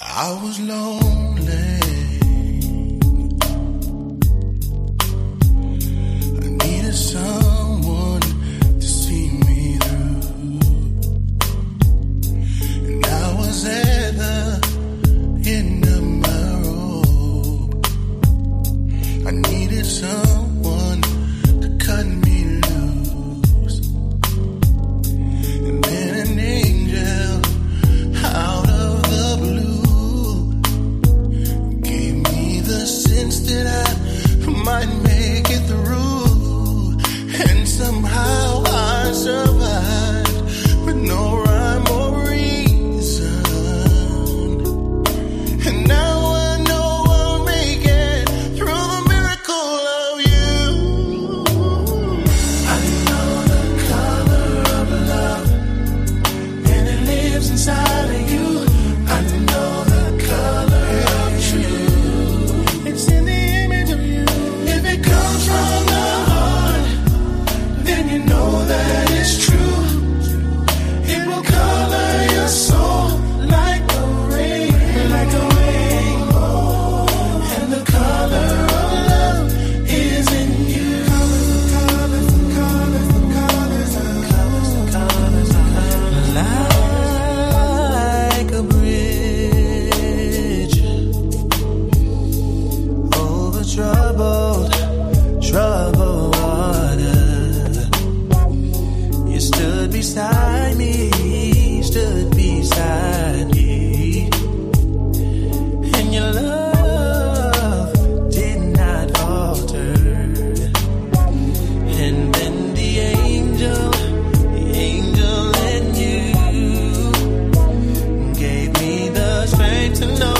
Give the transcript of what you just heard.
I was lonely. sense that I might troubled, troubled water. You stood beside me, stood beside me, and your love did not alter. And then the angel, the angel in you gave me the strength to know.